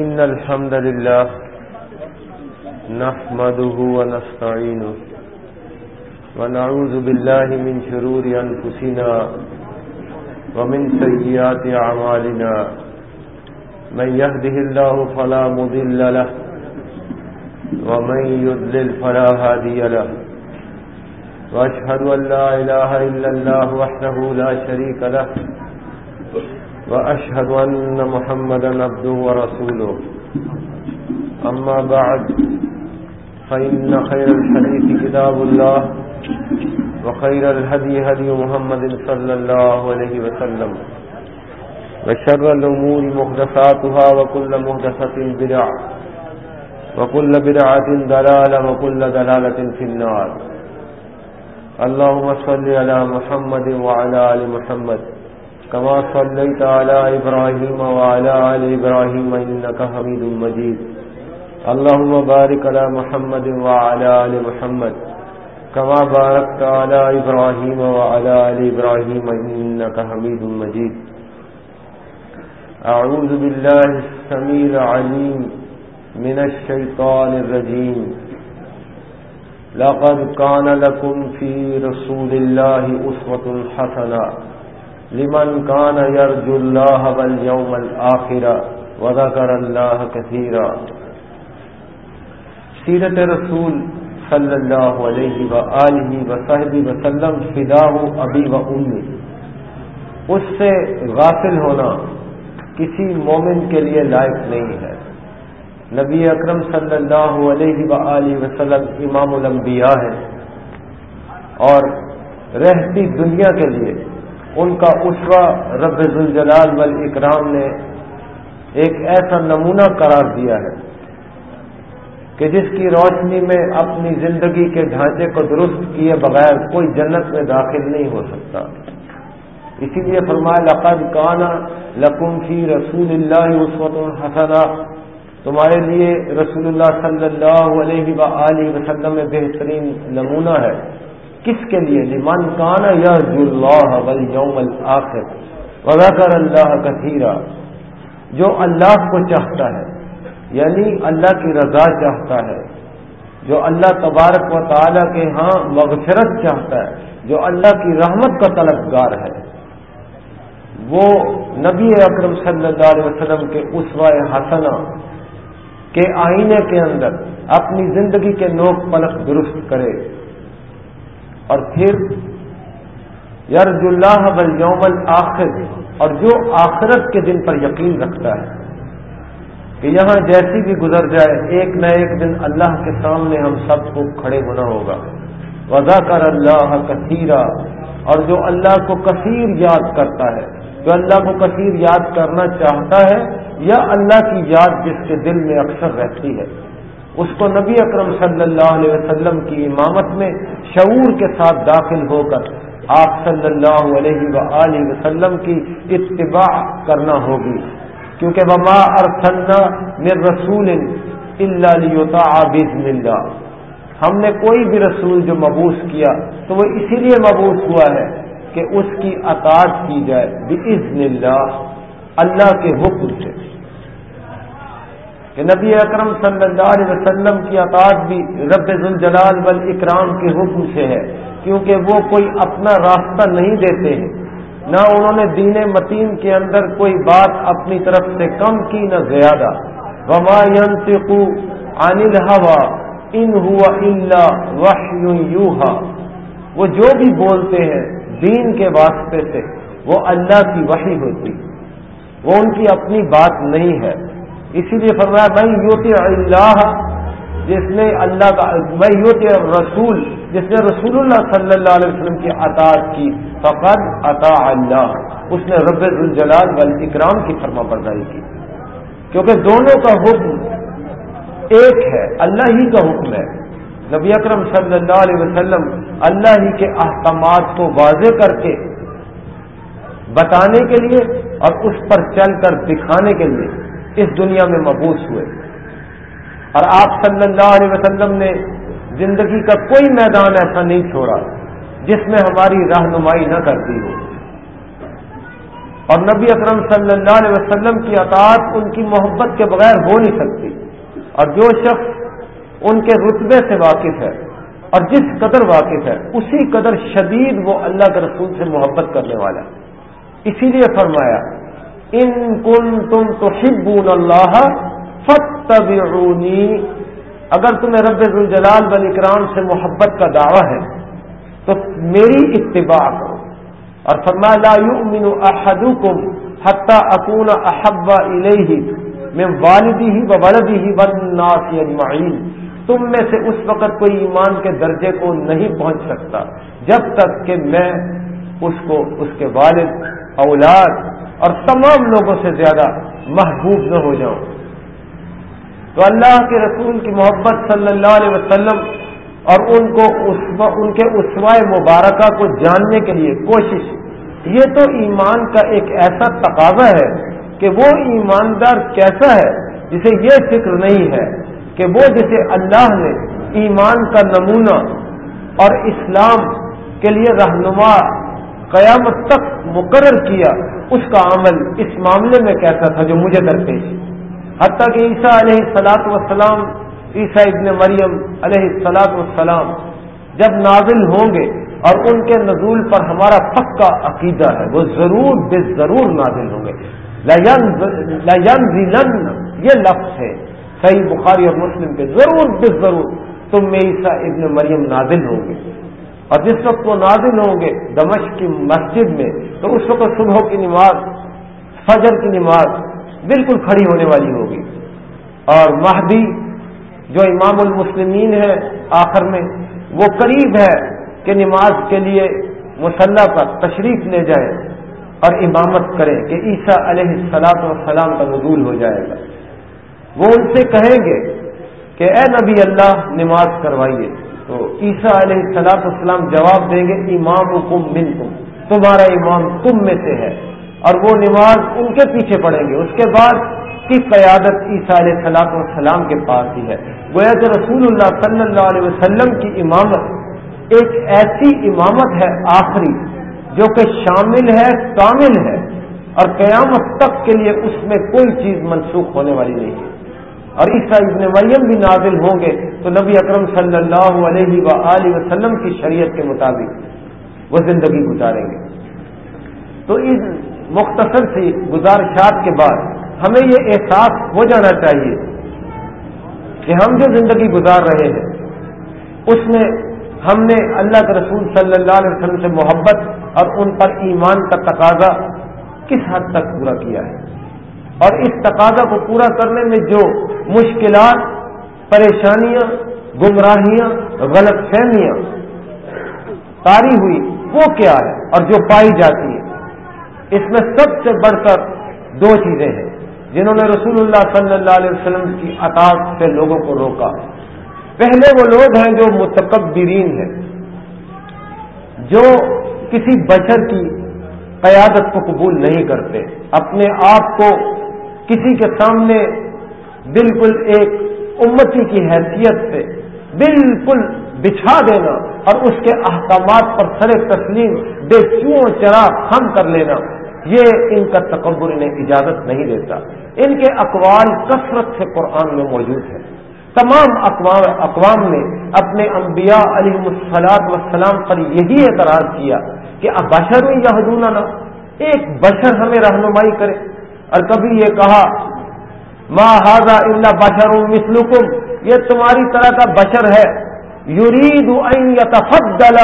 إن الحمد لله نحمده ونستعينه ونعوذ بالله من شرور أنفسنا ومن سيئات أعمالنا من يهده الله فلا مضل له ومن يضلل فلا هادي له وأشهد أن لا إله إلا الله وحده لا شريك له وأشهد أن محمدا عبده ورسوله. أما بعد، فإن خير الحديث كتاب الله، وخير الهدي هدي محمد صلى الله عليه وسلم. وشر الأمور محدثاتها وكل محدثة بدع وكل بدعة دلالة وكل دلالة في النار. اللهم صل على محمد وعلى آل محمد. كما صليت على إبراهيم وعلى آل إبراهيم إنك حميد مجيد. اللهم بارك على محمد وعلى آل محمد. كما باركت على إبراهيم وعلى آل إبراهيم إنك حميد مجيد. أعوذ بالله السميع العليم من الشيطان الرجيم. لقد كان لكم في رسول الله أسوة حسنة. لمن كان يرجو الله واليوم الآخر وذكر الله كثيرا سیرت رسول صلی اللہ علیہ وآلہ وصحبہ وسلم فداہ ابی و امی۔ اس سے غافل ہونا کسی مومن کے لیے لائق نہیں ہے۔ نبی اکرم صلی اللہ علیہ وآلہ وسلم امام الانبیاء ہے اور رہتی دنیا کے لیے ان کا اسوا رب الجلال والاکرام نے ایک ایسا نمونہ قرار دیا ہے کہ جس کی روشنی میں اپنی زندگی کے ڈھانچے کو درست کیے بغیر کوئی جنت میں داخل نہیں ہو سکتا۔ اسی لیے فرمایا، لقد کانا لکم فی رسول اللہ عصوت الحسنہ تمہارے لیے رسول اللہ صلی اللہ علیہ و وسلم میں بہترین نمونہ ہے۔ کس کے لیے؟ لمن کانا یا اللہ والیوم الآخر وذکر اللہ کثیرہ جو اللہ کو چاہتا ہے یعنی اللہ کی رضا چاہتا ہے، جو اللہ تبارک و تعالیٰ کے ہاں مغفرت چاہتا ہے، جو اللہ کی رحمت کا طلبگار ہے۔ وہ نبی اکرم صلی اللہ علیہ وسلم کے اسوائے حسنہ کے آئینے کے اندر اپنی زندگی کے نوک پلک درست کرے۔ اور پھر یرج اللہ والیوم الآخر اور جو آخرت کے دن پر یقین رکھتا ہے کہ یہاں جیسی بھی گزر جائے، ایک نہ ایک دن اللہ کے سامنے ہم سب کو کھڑے ہونا ہوگا۔ وضا کر اللہ کثیرہ اور جو اللہ کو کثیر یاد کرتا ہے، جو اللہ کو کثیر یاد کرنا چاہتا ہے، یا اللہ کی یاد جس کے دل میں اکثر رہتی ہے۔ اس کو نبی اکرم صلی اللہ علیہ وسلم کی امامت میں شعور کے ساتھ داخل ہو کر آپ صلی اللہ علیہ و وسلم کی اتباع کرنا ہوگی۔ کیونکہ وما ارسلنا من رسول اللہ اللہ ہم نے کوئی بھی رسول جو مبوس کیا تو وہ اسی لیے مبوس ہوا ہے کہ اس کی اطاعت کی جائے بزن اللہ اللہ کے حکم سے۔ کہ نبی اکرم صلی اللہ علیہ وسلم کی اطاعت بھی رب الجلال والاکرام کے حکم سے ہے، کیونکہ وہ کوئی اپنا راستہ نہیں دیتے ہیں۔ نہ انہوں نے دین متین کے اندر کوئی بات اپنی طرف سے کم کی، نہ زیادہ۔ وما ينطق عن الهوى ان ہوا اللہ وحی وہ جو بھی بولتے ہیں دین کے واسطے سے، وہ اللہ کی وحی ہوتی۔ وہ ان کی اپنی بات نہیں ہے۔ اسی لیے فرمایا میں یوتی اللہ جس نے اللہ کا میں یوتی رسول جس نے رسول اللہ صلی اللہ علیہ وسلم کی اطاعت کی، فقد عطا اللہ۔ اس نے رب الجلال والاکرام کی فرما برداری کی۔ کیونکہ دونوں کا حکم ایک ہے، اللہ ہی کا حکم ہے۔ نبی اکرم صلی اللہ علیہ وسلم اللہ ہی کے احکامات کو واضح کر کے بتانے کے لیے اور اس پر چل کر دکھانے کے لیے اس دنیا میں مبوس ہوئے۔ اور آپ صلی اللہ علیہ وسلم نے زندگی کا کوئی میدان ایسا نہیں چھوڑا جس میں ہماری رہنمائی نہ کرتی ہو۔ اور نبی اکرم صلی اللہ علیہ وسلم کی اطاعت ان کی محبت کے بغیر ہو نہیں سکتی۔ اور جو شخص ان کے رتبے سے واقف ہے اور جس قدر واقف ہے، اسی قدر شدید وہ اللہ کے رسول سے محبت کرنے والا ہے۔ اسی لیے فرمایا ان کن تم تو شبون اللہ فتبعونی اگر تمہیں رب الجلال بل اکرام سے محبت کا دعویٰ ہے، تو میری اتباع کرو۔ اور فرما لا یؤمن احدکم حتی اکون احب الیہ من والدی ہی و ولدی ہی والناس اجمعین۔ تم میں سے اس وقت کوئی ایمان کے درجے کو نہیں پہنچ سکتا، جب تک کہ میں اس کو، اس کے والد، اولاد اور تمام لوگوں سے زیادہ محبوب نہ ہو جاؤں تو اللہ کے رسول کی محبت صلی اللہ علیہ وسلم اور ان کو ان کے اسوائے مبارکہ کو جاننے کے لیے کوشش۔ یہ تو ایمان کا ایک ایسا تقاضا ہے کہ وہ ایماندار کیسا ہے جسے یہ فکر نہیں ہے کہ وہ جسے اللہ نے ایمان کا نمونہ اور اسلام کے لیے رہنما قیامت تک مقرر کیا اس کا عمل اس معاملے میں کیسا تھا جو مجھے درپیش حتیٰ کہ عیسیٰ علیہ السلاط وسلام عیسیٰ ابن مریم علیہ السلاط والسلام جب نازل ہوں گے اور ان کے نزول پر ہمارا پکا عقیدہ ہے، وہ ضرور بے ضرور نازل ہوں گے۔ یہ لفظ ہے صحیح بخاری اور مسلم کے ضرور بے ضرور تم میں عیسیٰ ابن مریم نازل ہوں گے۔ اور جس وقت وہ نازل ہوں گے دمش کی مسجد میں، تو اس وقت صبح کی نماز، فجر کی نماز بالکل کھڑی ہونے والی ہوگی۔ اور مہدی جو امام المسلمین ہے آخر میں، وہ قریب ہے کہ نماز کے لیے مسلح پر تشریف لے جائے اور امامت کرے کہ عیسیٰ علیہ السلاط والسلام کا نزول ہو جائے گا۔ وہ ان سے کہیں گے کہ اے نبی اللہ، نماز کروائیے۔ تو عیسیٰ علیہ السلاط والسلام جواب دیں گے امام حکم من تم تمہارا امام تم میں سے ہے۔ اور وہ نماز ان کے پیچھے پڑیں گے۔ اس کے بعد کی قیادت عیسیٰ علیہ السلاط والسلام کے پاس ہی ہے۔ گویا کہ رسول اللہ صلی اللہ علیہ وسلم کی امامت ایک ایسی امامت ہے آخری جو کہ شامل ہے، کامل ہے اور قیامت تک کے لیے اس میں کوئی چیز منسوخ ہونے والی نہیں۔ ہے اور عیسیٰ ابن مریم بھی نازل ہوں گے تو نبی اکرم صلی اللہ علیہ و وسلم کی شریعت کے مطابق وہ زندگی گزاریں گے۔ تو اس مختصر سی گزارشات کے بعد ہمیں یہ احساس ہو جانا چاہیے کہ ہم جو زندگی گزار رہے ہیں، اس میں ہم نے اللہ کے رسول صلی اللہ علیہ وسلم سے محبت اور ان پر ایمان کا تقاضا کس حد تک پورا کیا ہے؟ اور اس تقاضا کو پورا کرنے میں جو مشکلات، پریشانیاں، گمراہیاں، غلط فہمیاں تاری ہوئی، وہ کیا ہے اور جو پائی جاتی ہے؟ اس میں سب سے بڑھ کر دو چیزیں ہیں جنہوں نے رسول اللہ صلی اللہ علیہ وسلم کی اطاعت سے لوگوں کو روکا۔ پہلے وہ لوگ ہیں جو متکبرین ہیں، جو کسی بشر کی قیادت کو قبول نہیں کرتے، اپنے آپ کو کسی کے سامنے بالکل ایک امتی کی حیثیت سے بالکل بچھا دینا اور اس کے احکامات پر سر تسلیم بے چو چرا خم کر لینا، یہ ان کا تکبر انہیں اجازت نہیں دیتا۔ ان کے اقوال کثرت سے قرآن میں موجود ہے تمام اقوام اقوام نے اپنے انبیاء علیہ السلاط وسلام پر یہی اعتراض کیا کہ اب بشر میں یہ نا ایک بشر ہمیں رہنمائی کرے۔ اور کبھی یہ کہا، ما حاضہ اللہ بشر مثلکم یہ تمہاری طرح کا بشر ہے. یرید ان یتفضل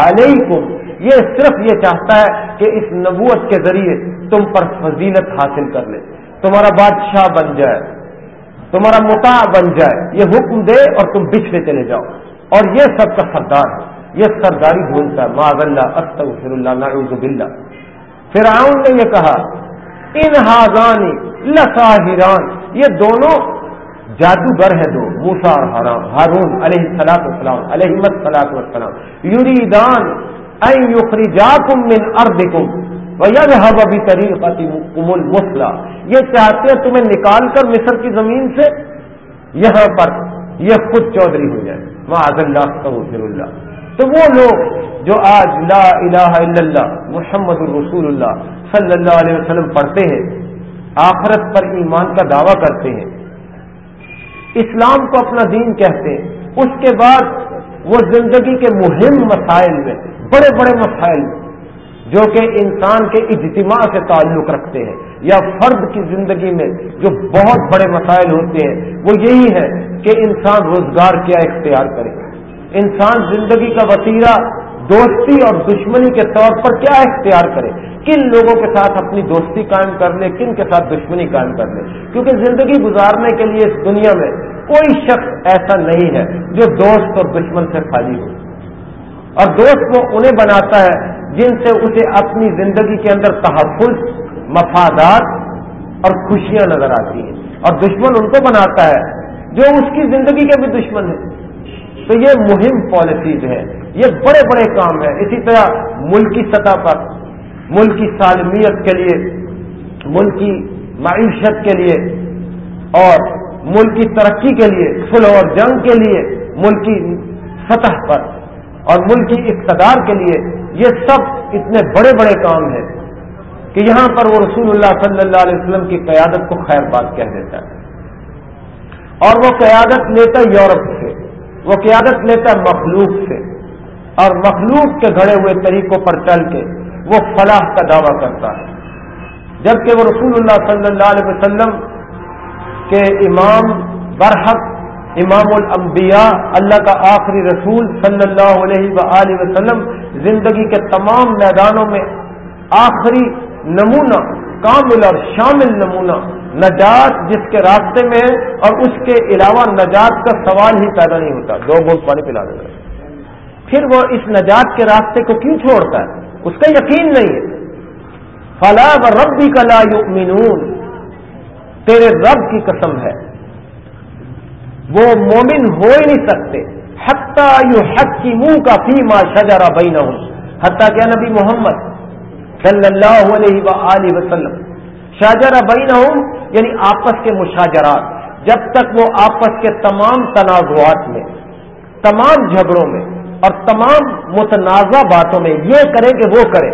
علیکم یہ صرف یہ چاہتا ہے کہ اس نبوت کے ذریعے تم پر فضیلت حاصل کر لے. تمہارا بادشاہ بن جائے. تمہارا متا بن جائے. یہ حکم دے اور تم بچھڑے چلے جاؤ. اور یہ سب کا سردار ہے. یہ سرداری ڈھونڈتا ہے. معذ اللہ؟ استغفر اللہ، نعوذ باللہ. فرعون نے یہ کہا ان ہاضانی لساہران۔ یہ دونوں جادوگر ہے دو موسا اور حرام ہارون علیہ السلاط وسلام علیہ سلاط وسلام یوریدان یخرجاکم من اردکم ویذهب بطریقتکم المثلا یہ چاہتے ہیں تمہیں نکال کر مصر کی زمین سے یہاں پر یہ خود چودھری ہو جائے۔ معاذ اللہ استغفر اللہ۔ تو وہ لوگ جو آج لا الہ الا اللہ، محمد الرسول اللہ صلی اللہ علیہ وسلم پڑھتے ہیں، آخرت پر ایمان کا دعویٰ کرتے ہیں۔ اسلام کو اپنا دین کہتے ہیں، اس کے بعد وہ زندگی کے مہم مسائل میں، بڑے بڑے مسائل میں، جو کہ انسان کے اجتماع سے تعلق رکھتے ہیں، یا فرد کی زندگی میں جو بہت بڑے مسائل ہوتے ہیں، وہ یہی ہے کہ انسان روزگار کیا اختیار کرے۔ انسان زندگی کا وسیلہ دوستی اور دشمنی کے طور پر کیا اختیار کرے؟ کن لوگوں کے ساتھ اپنی دوستی قائم کر لے، کن کے ساتھ دشمنی قائم کر لے؟ کیونکہ زندگی گزارنے کے لیے اس دنیا میں کوئی شخص ایسا نہیں ہے جو دوست اور دشمن سے خالی ہو۔ اور دوست وہ انہیں بناتا ہے جن سے اسے اپنی زندگی کے اندر تحفظ، مفادات اور خوشیاں نظر آتی ہیں۔ اور دشمن ان کو بناتا ہے جو اس کی زندگی کے بھی دشمن ہے تو یہ مہم پالیسیز ہیں۔ یہ بڑے بڑے کام ہیں۔ اسی طرح ملکی سطح پر ملکی سالمیت کے لیے ملکی معیشت کے لیے، اور ملکی ترقی کے لیے فل اور جنگ کے لیے ملکی سطح پر، اور ملکی اقتدار کے لیے یہ سب اتنے بڑے بڑے کام ہیں کہ یہاں پر وہ رسول اللہ صلی اللہ علیہ وسلم کی قیادت کو خیر بات کہہ دیتا ہے۔ اور وہ قیادت لیتا یورپ سے۔ وہ قیادت لیتا ہے مخلوق سے اور مخلوق کے گھڑے ہوئے طریقوں پر چل کے وہ فلاح کا دعویٰ کرتا ہے۔ جبکہ وہ رسول اللہ صلی اللہ علیہ وسلم کے امام برحق، امام الانبیاء، اللہ کا آخری رسول صلی اللہ علیہ و وسلم زندگی کے تمام میدانوں میں آخری نمونہ، کامل اور شامل نمونہ نجات جس کے راستے میں ہے اور اس کے علاوہ نجات کا سوال ہی پیدا نہیں ہوتا، دو بوٹ پانی پلا دے پھر وہ اس نجات کے راستے کو کیوں چھوڑتا ہے؟ اس کا یقین نہیں ہے۔ فلاح و ربی کا لا یؤمنون تیرے رب کی قسم ہے۔ وہ مومن ہو ہی نہیں سکتے۔ حتیٰ یو حق کی منہ کا فیما شجرا بئی نہ ہوں حتیٰ کیا نبی محمد صلی اللہ علیہ وسلم شاہجرا بئی نہ ہوں یعنی آپس کے مشاجرات، جب تک وہ آپس کے تمام تنازعات میں، تمام جھگڑوں میں اور تمام متنازع باتوں میں یہ کرے کہ وہ کرے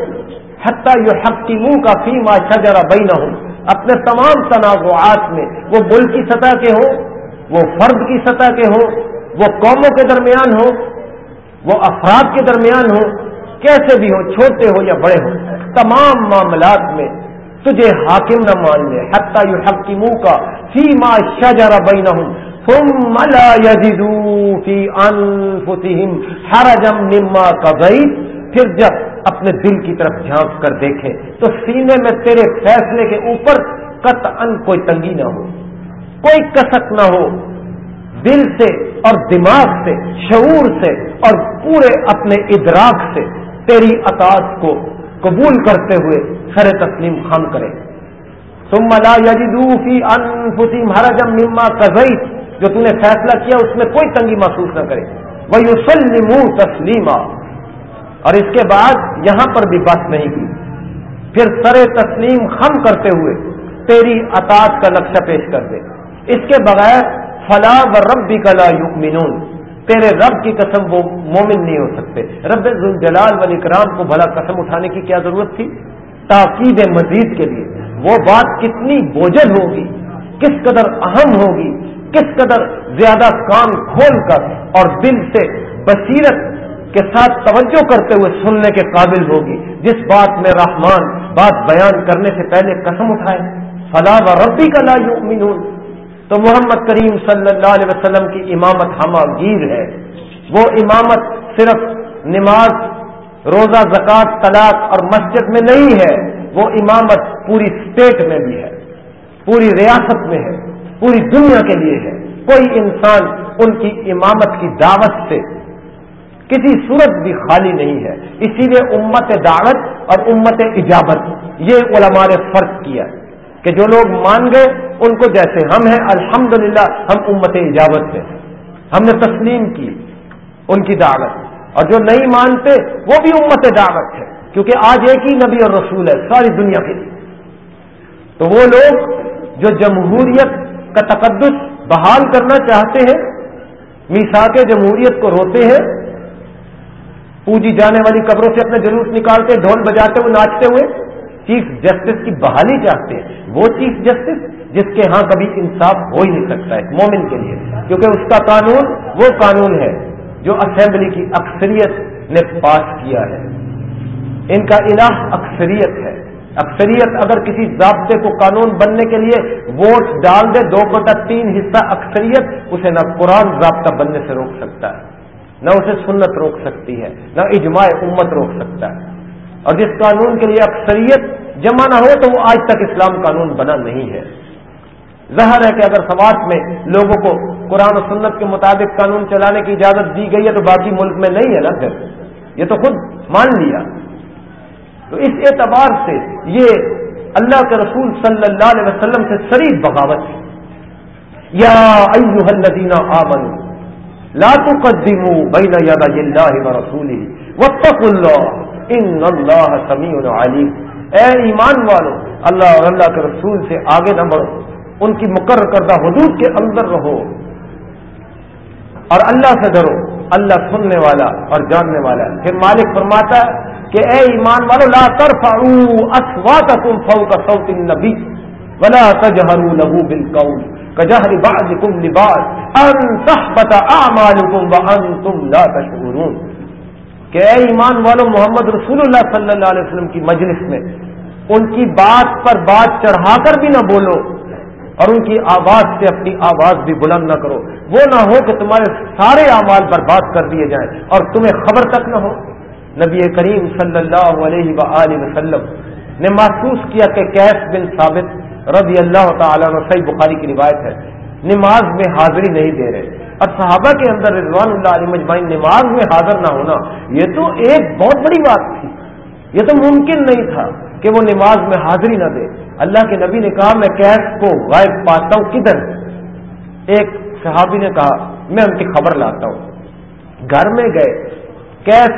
حتیٰ یو حق کی منہ کا فیما شجرا بئی نہ ہوں اپنے تمام تنازعات میں وہ ملکی سطح کے ہوں، وہ فرد کی سطح کے ہوں، وہ قوموں کے درمیان ہو وہ افراد کے درمیان ہو کیسے بھی ہو چھوٹے ہو یا بڑے ہوں، تمام معاملات میں تجھے حاکم نہ مان لے حتیٰ یو حق کی منہ کا فی ما شجر بینہم، ثم لا یجدو فی انفسہم حرجم مما قضیت۔ پھر جب اپنے دل کی طرف جھانک کر دیکھیں تو سینے میں تیرے فیصلے کے اوپر قطعا کوئی تنگی نہ ہو، کوئی کسک نہ ہو۔ دل سے اور دماغ سے، شعور سے اور پورے اپنے ادراک سے تیری اطاعت کو قبول کرتے ہوئے سر تسلیم خام کرے۔ تم ملا یجدوفی انفسی مہاراجم مما کزئی جو تم نے فیصلہ کیا اس میں کوئی تنگی محسوس نہ کرے۔ وہ یوسلم تسلیمہ اور اس کے بعد یہاں پر بھی بات نہیں کی۔ پھر سر تسلیم خم کرتے ہوئے تیری اطاعت کا نقشہ پیش کر دے۔ اس کے بغیر فلاح و رب بھی کلا یؤمنون۔ تیرے رب کی قسم وہ مومن نہیں ہو سکتے۔ رب جلال ولی کرام کو بھلا قسم اٹھانے کی کیا ضرورت تھی؟ تاکید مزید کے لیے وہ بات کتنی بوجھل ہوگی، کس قدر اہم ہوگی، کس قدر زیادہ کام کھول کر اور دل سے بصیرت کے ساتھ توجہ کرتے ہوئے سننے کے قابل ہوگی۔ جس بات میں رحمان بات بیان کرنے سے پہلے قسم اٹھائے فلاح و ربی کا لا یؤمنون تو محمد کریم صلی اللہ علیہ وسلم کی امامت ہمہ گیر ہے۔ وہ امامت صرف نماز روزہ، زکوٰۃ، طلاق اور مسجد میں نہیں ہے، وہ امامت پوری اسٹیٹ میں بھی ہے، پوری ریاست میں ہے، پوری دنیا کے لیے ہے۔ کوئی انسان ان کی امامت کی دعوت سے کسی صورت بھی خالی نہیں ہے۔ اسی لیے امت دعوت اور امت اجابت، یہ علماء نے فرق کیا کہ جو لوگ مان گئے، ان کو جیسے ہم ہیں، الحمدللہ ہم امت اجابت ہیں۔ ہم نے تسلیم کی ان کی دعوت۔ اور جو نہیں مانتے وہ بھی امت دعوت ہے، کیونکہ آج ایک ہی نبی اور رسول ہے، ساری دنیا کے لیے۔ تو وہ لوگ جو جمہوریت کا تقدس بحال کرنا چاہتے ہیں میساک جمہوریت کو روتے ہیں، پوجی جانے والی قبروں سے اپنے جلوس نکالتے، ڈھول بجاتے ہوئے، ناچتے ہوئے، چیف جسٹس کی بحالی چاہتے ہیں۔ وہ چیف جسٹس جس کے ہاں کبھی انصاف ہو ہی نہیں سکتا ہے مومن کے لیے، کیونکہ اس کا قانون، وہ قانون ہے۔ جو اسمبلی کی اکثریت نے پاس کیا ہے۔ ان کا الہ اکثریت ہے۔ اکثریت اگر کسی ضابطے کو قانون بننے کے لیے ووٹ ڈال دے، دو بٹا تین حصہ اکثریت، اسے نہ قرآن ضابطہ بننے سے روک سکتا ہے، نہ اسے سنت روک سکتی ہے، نہ اجماع امت روک سکتا ہے۔ اور جس قانون کے لیے اکثریت جمع نہ ہو تو وہ آج تک اسلام قانون بنا نہیں ہے۔ ظاہر ہے کہ اگر سماج میں لوگوں کو قرآن و سنت کے مطابق قانون چلانے کی اجازت دی گئی ہے تو باقی ملک میں نہیں ہے نا پھر۔ یہ تو خود مان لیا۔ تو اس اعتبار سے یہ اللہ کے رسول صلی اللہ علیہ وسلم سے شریف بغاوت ہے۔ یا ایوہ الذین آمنوا، لا تقدموا بین یدی اللہ و رسولہ، واتقوا اللہ، ان اللہ سمیع علیم۔ اے ایمان والو، اللہ اور اللہ کے رسول سے آگے نہ بڑھو۔ ان کی مقرر کردہ حدود کے اندر رہو اور اللہ سے ڈرو، اللہ سننے والا اور جاننے والا پھر مالک فرماتا ہے کہ اے ایمان والو، لا کر اسواتکم فوق صوت النبی ولا تجهروا له بالقول كجهر بعضكم لبعض ان تحبط اعمالكم وانتم لا تشعرون۔ کہ اے ایمان والو، محمد رسول اللہ صلی اللہ علیہ وسلم کی مجلس میں ان کی بات پر بات چڑھا کر بھی نہ بولو۔ اور ان کی آواز سے اپنی آواز بھی بلند نہ کرو۔ وہ نہ ہو کہ تمہارے سارے اعمال برباد کر دیے جائیں اور تمہیں خبر تک نہ ہو۔ نبی کریم صلی اللہ علیہ و وسلم نے محسوس کیا کہ کیس بن ثابت رضی اللہ تعالیٰ صحیح بخاری کی روایت ہے۔ نماز میں حاضری نہیں دے رہے۔ اور صحابہ کے اندر رضوان اللہ علیہ مجمعین نماز میں حاضر نہ ہونا، یہ تو ایک بہت بڑی بات تھی۔ یہ تو ممکن نہیں تھا۔ کہ وہ نماز میں حاضری نہ دے۔ اللہ کے نبی نے کہا، میں کیس کو غائب پاتا ہوں۔ کدھر؟ ایک صحابی نے کہا، میں ان کی خبر لاتا ہوں۔ گھر میں گئے کیس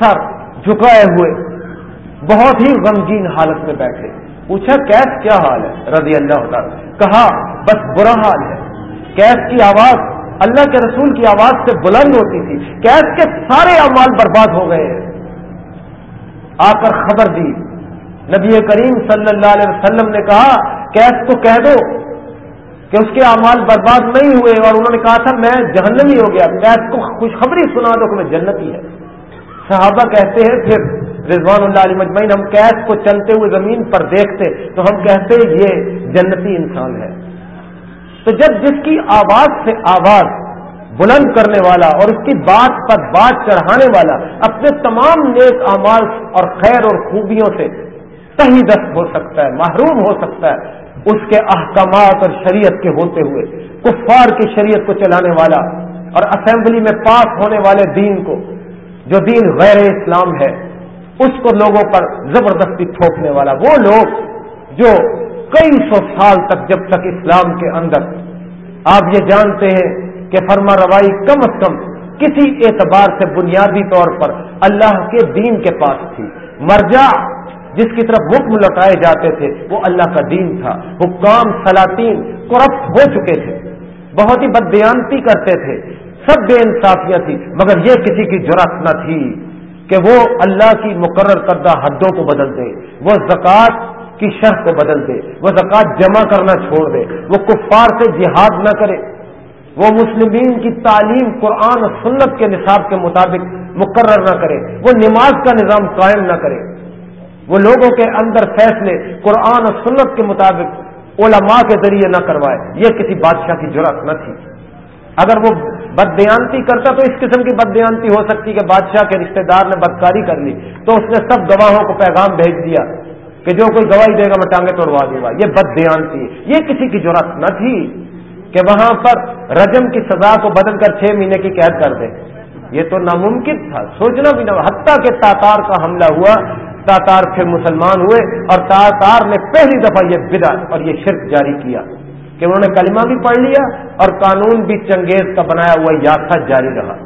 سر جھکائے ہوئے، بہت ہی غمگین حالت میں بیٹھے۔ پوچھا کیس کیا حال ہے؟ رضی اللہ تعالی کہا، بس برا حال ہے۔ کیس کی آواز، اللہ کے رسول کی آواز سے بلند ہوتی تھی۔ کیس کے سارے اعمال برباد ہو گئے۔ آ کر خبر دی۔ نبی کریم صلی اللہ علیہ وسلم نے کہا کیس کو کہہ دو کہ اس کے اعمال برباد نہیں ہوئے اور انہوں نے کہا تھا، میں جہنمی ہو گیا۔ کیس کو خوشخبری سنا دو کہ میں جنتی ہے۔ صحابہ کہتے ہیں، پھر رضوان اللہ علیہ مجمعین، ہم کیس کو چلتے ہوئے زمین پر دیکھتے تو ہم کہتے یہ جنتی انسان ہے۔ تو جب جس کی آواز سے آواز بلند کرنے والا اور اس کی بات پر بات چڑھانے والا اپنے تمام نیک اعمال اور خیر اور خوبیوں سے دست ہو سکتا ہے، محروم ہو سکتا ہے۔ اس کے احکامات اور شریعت کے ہوتے ہوئے، کفار کی شریعت کو چلانے والا اور اسمبلی میں پاس ہونے والے دین کو، جو دین غیر اسلام ہے، اس کو لوگوں پر زبردستی تھوپنے والا۔ وہ لوگ جو کئی سو سال تک جب تک اسلام کے اندر، آپ یہ جانتے ہیں کہ فرما روائی کم از کم کسی اعتبار سے بنیادی طور پر اللہ کے دین کے پاس تھی۔ مرجع جس کی طرف حکم لوٹائے جاتے تھے، وہ اللہ کا دین تھا۔ حکام، سلاطین کرپٹ ہو چکے تھے۔ بہت ہی بدیانتی کرتے تھے۔ سب بے انصافیاں تھی مگر یہ کسی کی جرت نہ تھی کہ وہ اللہ کی مقرر کردہ حدوں کو بدل دے۔ وہ زکوٰۃ کی شرح کو بدل دے۔ وہ زکوٰۃ جمع کرنا چھوڑ دے۔ وہ کفار سے جہاد نہ کرے۔ وہ مسلمین کی تعلیم، قرآن و سنت کے نصاب کے مطابق مقرر نہ کرے۔ وہ نماز کا نظام قائم نہ کرے۔ وہ لوگوں کے اندر فیصلے قرآن اور سنت کے مطابق علماء کے ذریعے نہ کروائے، یہ کسی بادشاہ کی ضرورت نہ تھی۔ اگر وہ بدیانتی کرتا تو اس قسم کی بدیانتی ہو سکتی کہ بادشاہ کے رشتہ دار نے بدکاری کر لی، تو اس نے سب گواہوں کو پیغام بھیج دیا کہ جو کوئی گواہی دے گا میں ٹانگے توڑوا دوں گا۔ یہ بدیانتی یہ کسی کی ضرورت نہ تھی کہ وہاں پر رجم کی سزا کو بدل کر چھ مہینے کی قید کر دے۔ یہ تو ناممکن تھا۔ سوچنا بھی نہ، حتیٰ کہ تاتار کا حملہ ہوا تاتار پھر مسلمان ہوئے اور تاتار نے پہلی دفعہ یہ بدا اور یہ شرک جاری کیا کہ انہوں نے کلمہ بھی پڑھ لیا اور قانون بھی چنگیز کا بنایا ہوا یاسا جاری رہا۔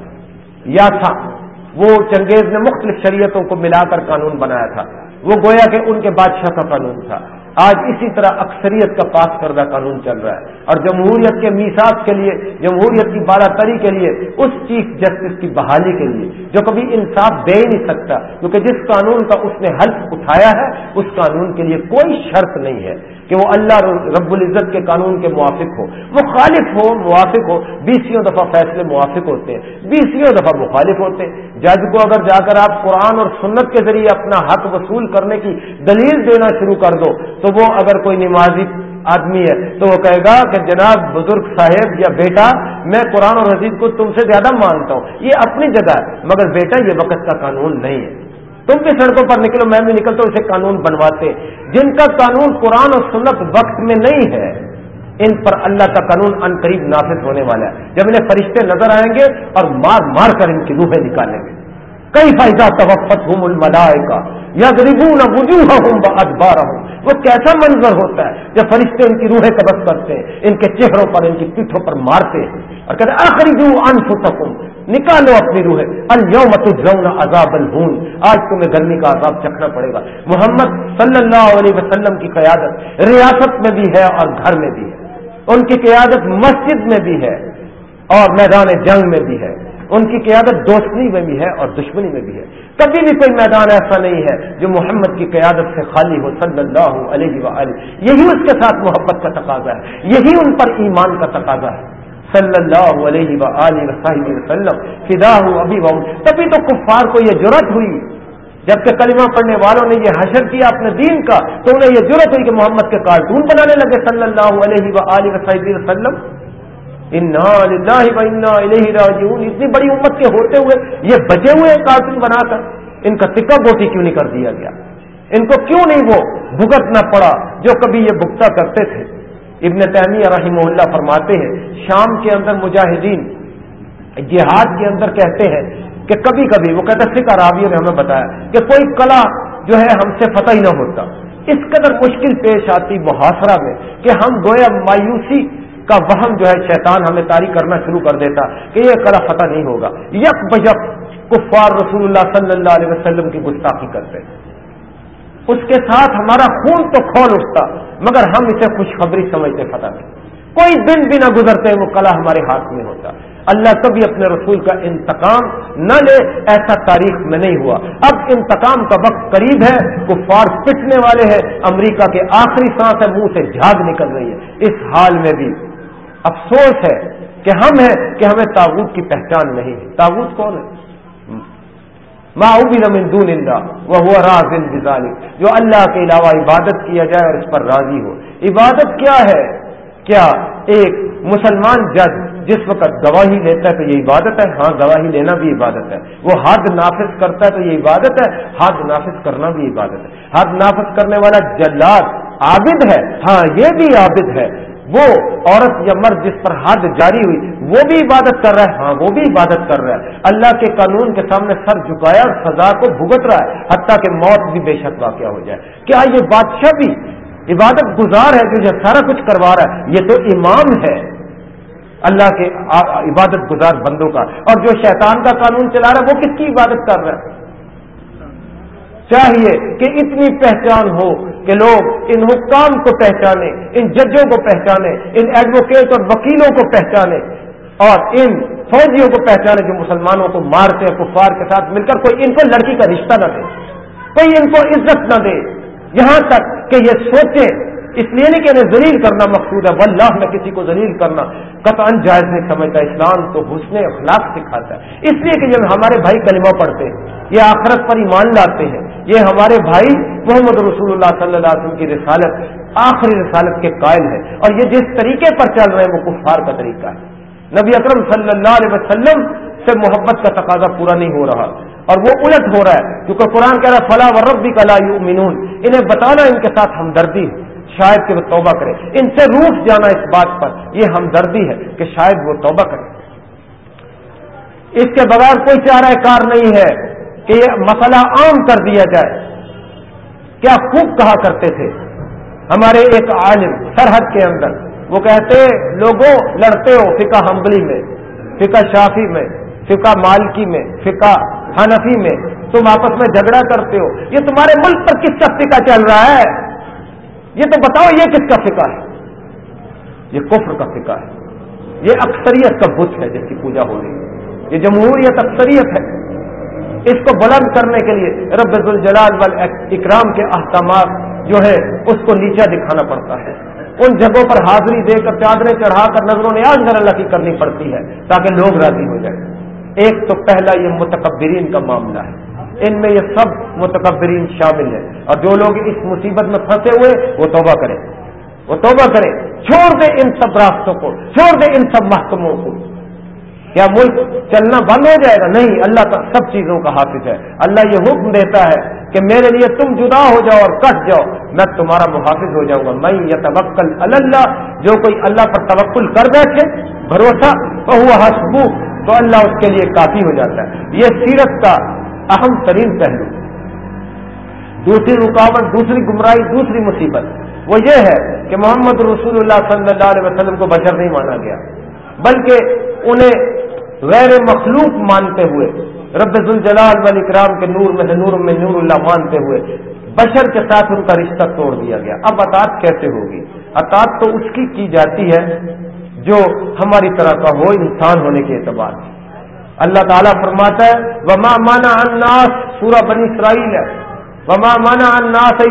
یاسا وہ چنگیز نے مختلف شریعتوں کو ملا کر قانون بنایا تھا۔ وہ گویا کہ ان کے بادشاہ کا قانون تھا۔ آج اسی طرح اکثریت کا پاس کردہ قانون چل رہا ہے۔ اور جمہوریت کے میساج کے لیے، جمہوریت کی بارہ تری کے لیے، اس چیف جسٹس کی بحالی کے لیے، جو کبھی انصاف دے ہی نہیں سکتا، کیونکہ جس قانون کا اس نے حلف اٹھایا ہے، اس قانون کے لیے کوئی شرط نہیں ہے۔ کہ وہ اللہ رب العزت کے قانون کے موافق ہو۔ وہ خالف ہو، موافق ہو۔ بیسوں دفعہ فیصلے موافق ہوتے ہیں۔ بیسوں دفعہ مخالف ہوتے ہیں۔ جج کو اگر جا کر آپ قرآن اور سنت کے ذریعے اپنا حق وصول کرنے کی دلیل دینا شروع کر دو، تو وہ اگر کوئی نمازی آدمی ہے تو وہ کہے گا کہ جناب بزرگ صاحب یا بیٹا، میں قرآن اور حدیث کو تم سے زیادہ مانتا ہوں۔ یہ اپنی جگہ ہے، مگر بیٹا یہ وقت کا قانون نہیں ہے۔ تم بھی سڑکوں پر نکلو، میں بھی نکلتا ہوں، اسے قانون بنواتے۔ جن کا قانون قرآن اور سنت وقت میں نہیں ہے، ان پر اللہ کا قانون ان قریب نافذ ہونے والا ہے۔ جب انہیں فرشتے نظر آئیں گے اور مار مار کر ان کی روحیں نکالیں گے۔ کئی فائدہ توفت ہوں الملائے کا یا غریبوں نہ وجوہ ہوں ہوں وہ کیسا منظر ہوتا ہے جب فرشتے ان کی روحیں قبض کرتے ہیں، ان کے چہروں پر، ان کی پیٹھوں پر مارتے ہیں۔ اور کہتے آخری جو ان نکالو اپنی روحیں۔ الوم تجزون عذاب الہون۔ آج تمہیں گرمی کا عذاب چکھنا پڑے گا۔ محمد صلی اللہ علیہ وسلم کی قیادت ریاست میں بھی ہے اور گھر میں بھی ہے۔ ان کی قیادت مسجد میں بھی ہے اور میدان جنگ میں بھی ہے۔ ان کی قیادت دوستی میں بھی ہے اور دشمنی میں بھی ہے۔ کبھی بھی کوئی میدان ایسا نہیں ہے جو محمد کی قیادت سے خالی ہو، صلی اللہ علیہ وآلہ۔ یہی اس کے ساتھ محبت کا تقاضا ہے۔ یہی ان پر ایمان کا تقاضا ہے۔ صلی اللہ علیہ وآلہ وسلم۔ فدا ہوں ابھی بہو تبھی تو کفار کو یہ ضرورت ہوئی۔ جبکہ کلمہ پڑھنے والوں نے یہ حشر کیا اپنے دین کا، تو انہیں یہ ضرورت ہوئی کہ محمد کے کارٹون بنانے لگے۔ صلی اللہ علیہ وآلہ وسلم۔ راجعون۔ اتنی بڑی امت کے ہوتے ہوئے، یہ بچے ہوئے کارٹون بنا کر، ان کا ٹکا بوٹی کیوں نہیں کر دیا گیا؟ ان کو کیوں نہیں وہ بھگتنا پڑا جو کبھی یہ بھگتا کرتے تھے؟ ابن تیمیہ رحمہ اللہ فرماتے ہیں، شام کے اندر مجاہدین جہاد کے اندر کہتے ہیں کہ کبھی کبھی وہ کہتے سکھ راویوں نے ہمیں بتایا کہ کوئی کلا جو ہے ہم سے فتح ہی نہ ہوتا۔ اس قدر مشکل پیش آتی محاصرہ میں کہ ہم گویا مایوسی کا وہم جو ہے شیطان ہمیں تاریخ کرنا شروع کر دیتا کہ یہ کلا فتح نہیں ہوگا۔ یک بجک کفار رسول اللہ صلی اللہ علیہ وسلم کی گستاخی کرتے اس کے ساتھ ہمارا خون تو کھول اٹھتا، مگر ہم اسے خوشخبری سمجھتے فتح نہیں۔ کوئی دن بھی نہ گزرتے، وہ کلا ہمارے ہاتھ میں ہوتا۔ اللہ کبھی اپنے رسول کا انتقام نہ لے، ایسا تاریخ میں نہیں ہوا۔ اب انتقام کا وقت قریب ہے، کفار پٹنے والے ہیں۔ امریکہ کے آخری سانس ہے، منہ سے جھاگ نکل رہی ہے۔ اس حال میں بھی افسوس ہے کہ ہم ہیں کہ ہمیں تاغوت کی پہچان نہیں ہے۔ تاغوت کون ہے؟ دون وہ ہوا راز جو اللہ کے علاوہ عبادت کیا جائے اور اس پر راضی ہو۔ عبادت کیا ہے؟ کیا ایک مسلمان جج جس وقت گواہی لیتا ہے تو یہ عبادت ہے؟ ہاں گواہی لینا بھی عبادت ہے۔ وہ حد نافذ کرتا ہے تو یہ عبادت ہے، حد نافذ کرنا بھی عبادت ہے۔ حد نافذ کرنے والا جلاد عابد ہے؟ ہاں یہ بھی عابد ہے۔ وہ عورت یا مرد جس پر حد جاری ہوئی، وہ بھی عبادت کر رہا ہے ہاں وہ بھی عبادت کر رہا ہے۔ اللہ کے قانون کے سامنے سر جھکایا اور سزا کو بھگت رہا ہے، حتیٰ کہ موت بھی بے شک واقع ہو جائے۔ کیا یہ بادشاہ بھی عبادت گزار ہے جو یہ سارا کچھ کروا رہا ہے؟ یہ تو امام ہے۔ اللہ کے عبادت گزار بندوں کا۔ اور جو شیطان کا قانون چلا رہا ہے، وہ کس کی عبادت کر رہا ہے؟ چاہیے کہ اتنی پہچان ہو کہ لوگ ان حکام کو پہچانے ان ججوں کو پہچانے ان ایڈوکیٹ اور وکیلوں کو پہچانے اور ان فوجیوں کو پہچانے جو مسلمانوں کو مارتے ہیں، کفار کے ساتھ مل کر کوئی ان کو لڑکی کا رشتہ نہ دے، کوئی ان کو عزت نہ دے۔ یہاں تک کہ یہ سوچیں اس لیے نہیں کہ انہیں ذلیل کرنا مقصود ہے، واللہ میں کسی کو ذلیل کرنا۔ قطعا جائز نہیں سمجھتا، اسلام تو حسن اخلاق سکھاتا ہے۔ اس لیے کہ جب ہمارے بھائی کلمہ پڑھتے ہیں، یہ آخرت پر ایمان لاتے ہیں۔ یہ ہمارے بھائی محمد رسول اللہ صلی اللہ علیہ وسلم کی رسالت، آخری رسالت کے قائل ہے اور یہ جس طریقے پر چل رہے ہیں، وہ کفار کا طریقہ ہے۔ نبی اکرم صلی اللہ علیہ وسلم سے محبت کا تقاضا پورا نہیں ہو رہا۔ اور وہ الٹ ہو رہا ہے، کیونکہ قرآن کہہ رہا ہے فلاح و ربی کلا انہیں بتانا ان کے ساتھ ہمدردی ہے۔ شاید کہ وہ توبہ کرے۔ ان سے روٹ جانا اس بات پر، یہ ہمدردی ہے کہ شاید وہ توبہ کرے۔ اس کے بغیر کوئی چارہ کار نہیں ہے کہ یہ مسئلہ عام کر دیا جائے۔ کیا خوب کہا کرتے تھے ہمارے ایک عالم سرحد کے اندر۔ وہ کہتے، لوگوں لڑتے ہو فقہ حمبلی میں، فقہ شافی میں، فقہ مالکی میں، فقہ حنفی میں۔ تم آپس میں جھگڑا کرتے ہو۔ یہ تمہارے ملک پر کس کا چل رہا ہے؟ یہ تو بتاؤ یہ کس کا فکا ہے؟ یہ کفر کا فکا ہے۔ یہ اکثریت کا بت ہے جس کی پوجا ہو رہی ہے۔ یہ جمہوریت اکثریت ہے۔ اس کو بلند کرنے کے لیے رب الجلال وال اکرام کے احکامات جو ہے اس کو نیچا دکھانا پڑتا ہے۔ ان جگہوں پر حاضری دے کر، چادریں چڑھا کر نظروں نے آج اللہ کی کرنی پڑتی ہے تاکہ لوگ راضی ہو جائیں۔ ایک تو پہلا یہ متکبرین کا معاملہ ہے۔ ان میں یہ سب متکبرین شامل ہیں۔ اور جو لوگ اس مصیبت میں پھنسے ہوئے، وہ توبہ کریں وہ توبہ کریں چھوڑ دیں ان سب راستوں کو۔ چھوڑ دیں ان سب محکموں کو۔ کیا ملک چلنا بند ہو جائے گا؟ نہیں، اللہ کا سب چیزوں کا حافظ ہے۔ اللہ یہ حکم دیتا ہے کہ میرے لیے تم جدا ہو جاؤ اور کٹ جاؤ، میں تمہارا محافظ ہو جاؤں گا۔ میں یہ توکل اللہ، جو کوئی اللہ پر توکل کر بیٹھے، بھروسہ تو ہوا حسبو، تو اللہ اس کے لیے کافی ہو جاتا ہے۔ یہ سیرت کا اہم ترین پہلو۔ دوسری رکاوٹ، دوسری گمراہی، دوسری مصیبت۔ وہ یہ ہے کہ محمد رسول اللہ صلی اللہ علیہ وسلم کو بشر نہیں مانا گیا، بلکہ انہیں غیر مخلوق مانتے ہوئے، رب الجلال ولی کرام کے نور میں نور میں نور اللہ مانتے ہوئے بشر کے ساتھ ان کا رشتہ توڑ دیا گیا۔ اب اطاط کیسے ہوگی؟ اطاط تو اس کی کی جاتی ہے جو ہماری طرح کا ہو انسان ہونے کے اعتبار سے۔ اللہ تعالیٰ فرماتا ہے، وما مانا اناس پورا بنی اسرائیل ہے۔ وما مانا اناس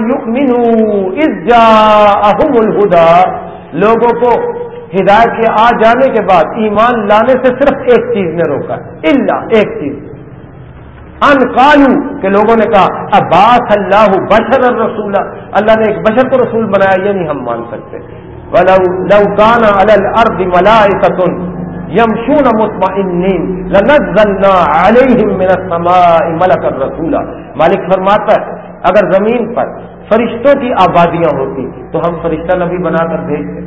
الہدا لوگوں کو ہدایت کے آ جانے کے بعد ایمان لانے سے صرف ایک چیز نے روکا اللہ ایک چیز۔ ان کالو کے لوگوں نے کہا اباس اللہ بشر رسول اللہ نے ایک بشر کو رسول بنایا، یہ نہیں ہم مان سکتے۔ لو كان الارض ملائكه یمشون مطمئنین، لنزلنا علیہم من السماء ملک رسولا۔ مالک فرماتا ہے، اگر زمین پر فرشتوں کی آبادیاں ہوتی، تو ہم فرشتہ نبی بنا کر بھیجتے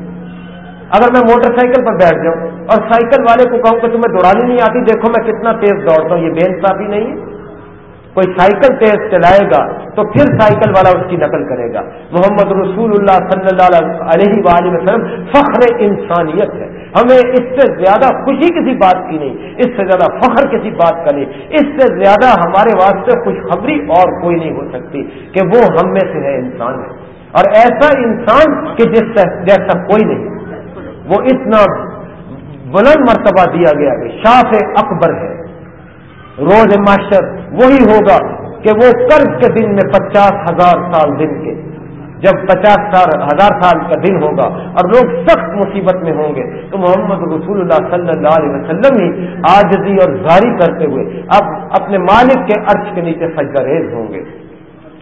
اگر میں موٹر سائیکل پر بیٹھ جاؤں اور سائیکل والے کو کہوں کہ تمہیں دوڑانی نہیں آتی، دیکھو میں کتنا تیز دوڑتا ہوں، یہ بے انصافی نہیں ہے۔ کوئی سائیکل تیز چلائے گا تو پھر سائیکل والا اس کی نقل کرے گا۔ محمد رسول اللہ صلی اللہ علیہ وآلہ وسلم فخر انسانیت ہے۔ ہمیں اس سے زیادہ خوشی کسی بات کی نہیں، اس سے زیادہ فخر کسی بات کا نہیں۔ اس سے زیادہ ہمارے واسطے خوشخبری اور کوئی نہیں ہو سکتی کہ وہ ہم میں سے ہے انسان ہے۔ اور ایسا انسان کہ جس سے جیسا کوئی نہیں۔ وہ اتنا بلند مرتبہ دیا گیا کہ شاف اکبر ہے۔ روز معاشر وہی ہوگا کہ وہ قرض کے دن میں پچاس ہزار سال دن کے، جب پچاس ہزار سال کا دن ہوگا اور لوگ سخت مصیبت میں ہوں گے۔ تو محمد رسول اللہ صلی اللہ علیہ وسلم ہی آجزی اور زاری کرتے ہوئے اب اپنے مالک کے عرش کے نیچے سجدہ ریز ہوں گے۔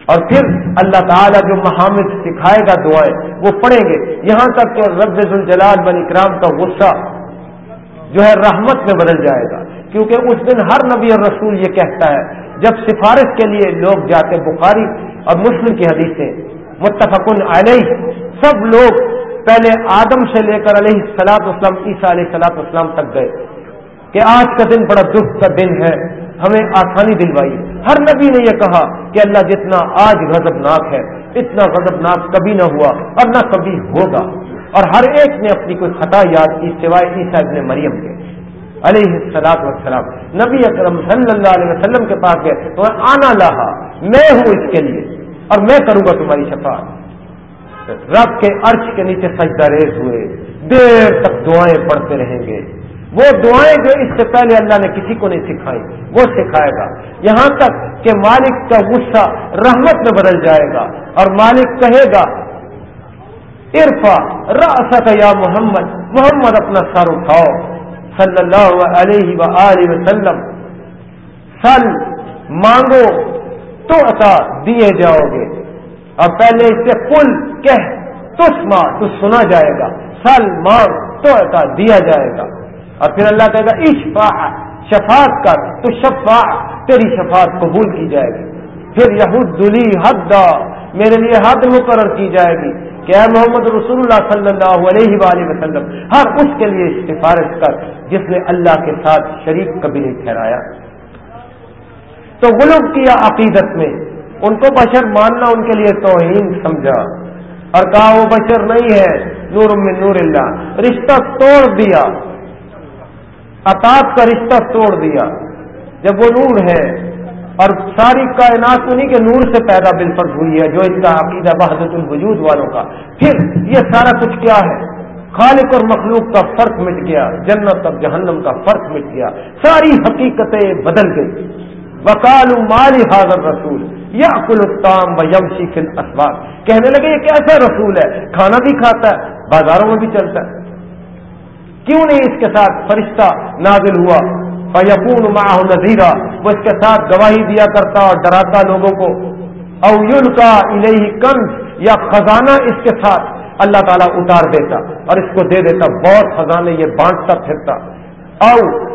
اور پھر اللہ تعالیٰ جو محامد سکھائے گا دعائیں، وہ پڑھیں گے۔ یہاں تک کہ رب الجلال بن اکرام کا غصہ جو ہے رحمت میں بدل جائے گا۔ کیونکہ اس دن ہر نبی اور رسول یہ کہتا ہے، جب سفارش کے لیے لوگ جاتے بخاری اور مسلم کی حدیثیں متفق علیہ، سب لوگ پہلے آدم سے لے کر علیہ سلاط اسلام عیسیٰ علیہ سلاط اسلام تک گئے کہ آج کا دن بڑا دکھ کا دن ہے، ہمیں آسانی دلوائی۔ ہر نبی نے یہ کہا کہ اللہ جتنا آج غضب ناک ہے، اتنا غضب ناک کبھی نہ ہوا اور نہ کبھی ہوگا۔ اور ہر ایک نے اپنی کوئی خطا یاد کی سوائے عیسیٰ ابن مریم کے۔ علیہ السلاط وسلام نبی اکرم صلی اللہ علیہ وسلم کے پاس گئے، تو آنا لاہا، میں ہوں اس کے لیے اور میں کروں گا تمہاری شفاعت۔ رب کے عرش کے نیچے سجدہ ریز ہوئے، دیر تک دعائیں پڑھتے رہیں گے۔ وہ دعائیں جو اس سے پہلے اللہ نے کسی کو نہیں سکھائی، وہ سکھائے گا۔ یہاں تک کہ مالک کا غصہ رحمت میں بدل جائے گا اور مالک کہے گا ارفا راسا یا محمد محمد اپنا سر اٹھاؤ۔ صلی اللہ علیہ و وسلم، سل، مانگو، تو عطا دیے جاؤ گے۔ اور پہلے اس سے کل کہہ تسما تو سنا جائے گا۔ سل، مانگ، تو عطا دیا جائے گا۔ اور پھر اللہ کہے گا اشفا شفاعت کر، تو شفا تیری شفاعت قبول کی جائے گی۔ پھر یہود دلی حد میرے لیے حد مقرر کی جائے گی۔ کہ اے محمد رسول اللہ صلی اللہ علیہ وآلہ وسلم، ہر اس کے لیے سفارش کر جس نے اللہ کے ساتھ شریک کبھی نہیں ٹھہرایا۔ تو غلوب کیا عقیدت میں ان کو بشر ماننا ان کے لیے توہین سمجھا۔ اور کہا، وہ بشر نہیں ہے، نور میں نور اللہ، رشتہ توڑ دیا۔ اطاط کا رشتہ توڑ دیا۔ جب وہ نور ہے اور ساری کائنات انہیں کے نور سے پیدا بالفرض ہوئی ہے، جو ان کا عقیدہ وحدت الوجود والوں کا۔ پھر یہ سارا کچھ کیا ہے؟ خالق اور مخلوق کا فرق مٹ گیا، جنت اور جہنم کا فرق مٹ گیا۔ ساری حقیقتیں بدل گئی وکال مالی حاضر رسول یا کلام و یم شیفل اسباب کہنے لگے، یہ کیسا رسول ہے؟ کھانا بھی کھاتا ہے، بازاروں میں بھی چلتا ہے۔ کیوں نہیں اس کے ساتھ فرشتہ نازل ہوا؟ فیقون معه نذیرہ وہ اس کے ساتھ گواہی دیا کرتا اور ڈراتا لوگوں کو۔ او کا الہی کنز یا خزانہ اس کے ساتھ اللہ تعالیٰ اتار دیتا اور اس کو دے دیتا، بہت خزانے یہ بانٹتا، پھرتا۔ او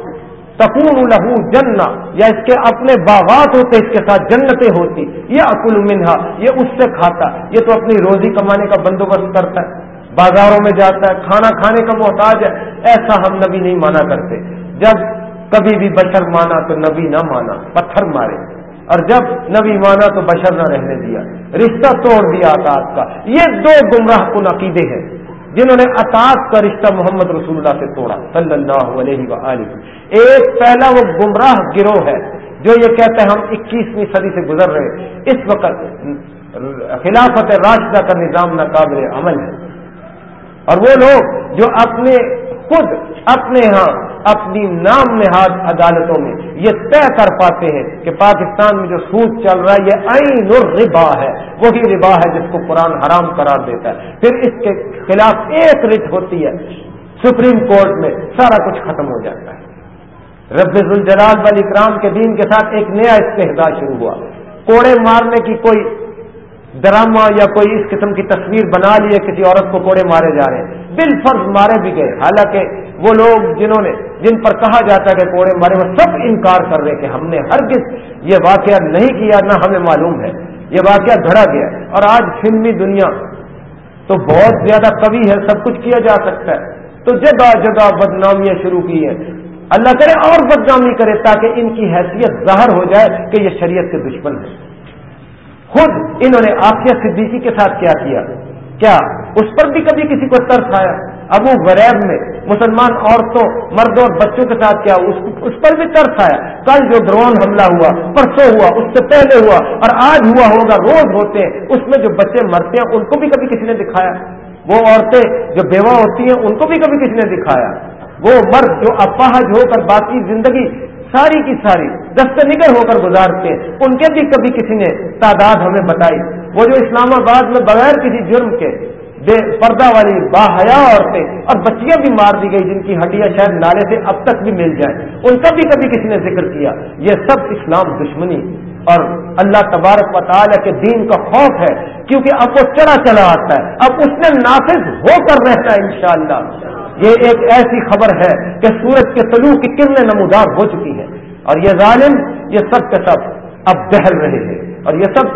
تکون لہو جننا یا اس کے اپنے باغات ہوتے، اس کے ساتھ جنتیں ہوتی۔ یہ اکل منہا یہ اس سے کھاتا۔ یہ تو اپنی روزی کمانے کا بندوبست کرتا ہے، بازاروں میں جاتا ہے، کھانا کھانے کا محتاج ہے۔ ایسا ہم نبی نہیں مانا کرتے۔ جب کبھی بھی بشر مانا تو نبی نہ مانا، پتھر مارے۔ اور جب نبی مانا تو بشر نہ رہنے دیا۔ رشتہ توڑ دیا اطاط کا۔ یہ دو گمراہ کن عقیدے ہیں جنہوں نے اطاط کا رشتہ محمد رسول اللہ سے توڑا، صلی اللہ علیہ وآلہ۔ ایک پہلا وہ گمراہ گروہ ہے جو یہ کہتے ہیں ہم اکیسویں صدی سے گزر رہے اس وقت خلافت راشدہ کا نظام ناقابل عمل ہے۔ اور وہ لوگ جو اپنے خود اپنے ہاں اپنی نام نہاد عدالتوں میں یہ طے کر پاتے ہیں کہ پاکستان میں جو سود چل رہا ہے، یہ عین الربا ہے۔ وہی ربا ہے جس کو قرآن حرام قرار دیتا ہے۔ پھر اس کے خلاف ایک رٹ ہوتی ہے، سپریم کورٹ میں سارا کچھ ختم ہو جاتا ہے۔ رب الجلال والی اکرام کے دین کے ساتھ ایک نیا استحدہ شروع ہوا۔ کوڑے مارنے کی کوئی ڈرامہ یا کوئی اس قسم کی تصویر بنا لی ہے کسی عورت کو کوڑے مارے جا رہے ہیں۔ بال فرض مارے بھی گئے۔ حالانکہ وہ لوگ جنہوں نے، جن پر کہا جاتا ہے کہ کوڑے مارے، وہ سب انکار کر رہے کہ ہم نے ہر کس یہ واقعہ نہیں کیا، نہ ہمیں معلوم ہے۔ یہ واقعہ گھڑا گیا۔ اور آج فلمی دنیا تو بہت زیادہ کبھی ہے، سب کچھ کیا جا سکتا ہے۔ تو جگہ جگہ بدنامیاں شروع کی ہیں۔ اللہ کرے اور بدنامی کرے تاکہ ان کی حیثیت ظاہر ہو جائے کہ یہ شریعت کے دشمن ہے خود انہوں نے آفیہ صدیقی کے ساتھ کیا کیا؟ کیا اس پر بھی کبھی کسی کو ترس آیا؟ ابو غریب میں مسلمان عورتوں مردوں اور بچوں کے ساتھ کیا؟ اس, اس پر بھی ترس آیا۔ کل جو ڈرون حملہ ہوا پرسوں ہوا اس سے پہلے ہوا اور آج ہوا ہوگا روز ہوتے ہیں۔ اس میں جو بچے مرتے ہیں ان کو بھی کبھی کسی نے دکھایا۔ وہ عورتیں جو بیوہ ہوتی ہیں ان کو بھی کبھی کسی نے دکھایا۔ وہ مرد جو اپاہج ہو کر باقی زندگی ساری کی ساری دست نگر ہو کر گزارتے ہیں ان کے بھی کبھی کسی نے تعداد ہمیں بتائی۔ وہ جو اسلام آباد میں بغیر کسی جرم کے بے پردہ والی باحیا عورتیں اور بچیاں بھی مار دی گئی جن کی ہڈیاں شاید نالے سے اب تک بھی مل جائیں، ان کا بھی کبھی کسی نے ذکر کیا۔ یہ سب اسلام دشمنی۔ اور اللہ تبارک و تعالیٰ کے دین کا خوف ہے، کیونکہ اب وہ چلا چلا آتا ہے۔ اب اس نے نافذ ہو کر رہتا ہے انشاءاللہ۔ یہ ایک ایسی خبر ہے کہ سورج کے طلوع کی کرنیں نمودار ہو چکی ہے اور یہ ظالم، یہ سب کے سب اب بہل رہے ہیں۔ اور یہ سب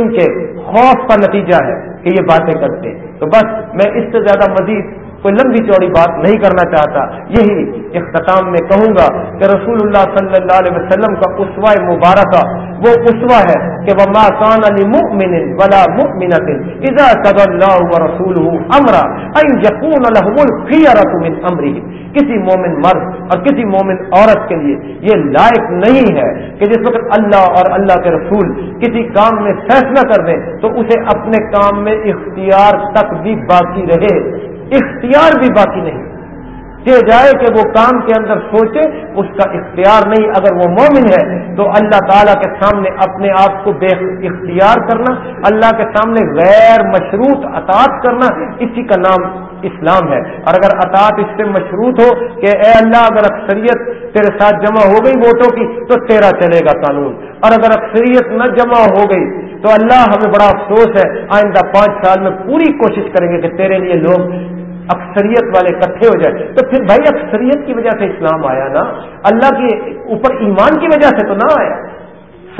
ان کے خوف کا نتیجہ ہے کہ یہ باتیں کرتے ہیں۔ تو بس میں اس سے زیادہ مزید کوئی لمبی چوڑی بات نہیں کرنا چاہتا۔ یہی اختتام میں کہوں گا کہ رسول اللہ صلی اللہ علیہ وسلم کا اسوا مبارکہ، وہ اسوا ہے کہ وہ کان علی مؤمن ولا مؤمنۃ اذا امرا ان یکون لهم من امره کسی مومن مرد اور کسی مومن عورت کے لیے یہ لائق نہیں ہے کہ جس وقت اللہ اور اللہ کے رسول کسی کام میں فیصلہ کر دیں تو اسے اپنے کام میں اختیار تک بھی باقی رہے۔ اختیار بھی باقی نہیں۔ کہ جائے کہ وہ کام کے اندر سوچے، اس کا اختیار نہیں، اگر وہ مومن ہے تو اللہ تعالیٰ کے سامنے اپنے آپ کو بے اختیار کرنا، اللہ کے سامنے غیر مشروط اطاط کرنا، اسی کا نام اسلام ہے۔ اور اگر اطاط اس سے مشروط ہو کہ اے اللہ، اگر اکثریت تیرے ساتھ جمع ہو گئی ووٹوں کی تو تیرا چلے گا قانون۔ اور اگر اکثریت نہ جمع ہو گئی تو اللہ ہمیں بڑا افسوس ہے، آئندہ پانچ سال میں پوری کوشش کریں گے کہ تیرے لیے لوگ اکثریت والے اکٹھے ہو جائے تو پھر بھائی اکثریت کی وجہ سے اسلام آیا نا، اللہ کے اوپر ایمان کی وجہ سے تو نہ آیا۔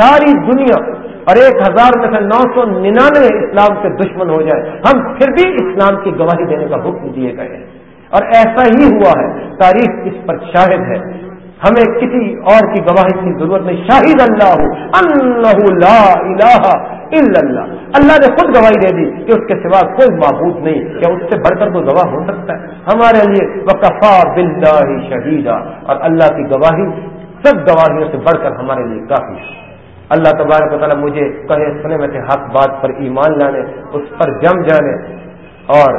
ساری دنیا اور ایک ہزار میں سے نو سو ننانوے اسلام کے دشمن ہو جائے۔ ہم پھر بھی اسلام کی گواہی دینے کا حکم دیے گئے ہیں۔ اور ایسا ہی ہوا ہے۔ تاریخ اس پر شاہد ہے۔ ہمیں کسی اور کی گواہی کی ضرورت نہیں۔ شاہد اللہ اللہ لا الہ الا اللہ۔ اللہ نے خود گواہی دے دی کہ اس کے سوا کوئی معبود نہیں کیا اس سے بڑھ کر کوئی گواہ ہو سکتا ہے۔ ہمارے لیے وقفا بلّہ شہیدہ اور اللہ کی گواہی، سب گواہیوں سے بڑھ کر ہمارے لیے کافی اللہ تبارک و تعالیٰ مجھے کہے، سنے میں سے حق بات پر ایمان لانے، اس پر جم جانے۔ اور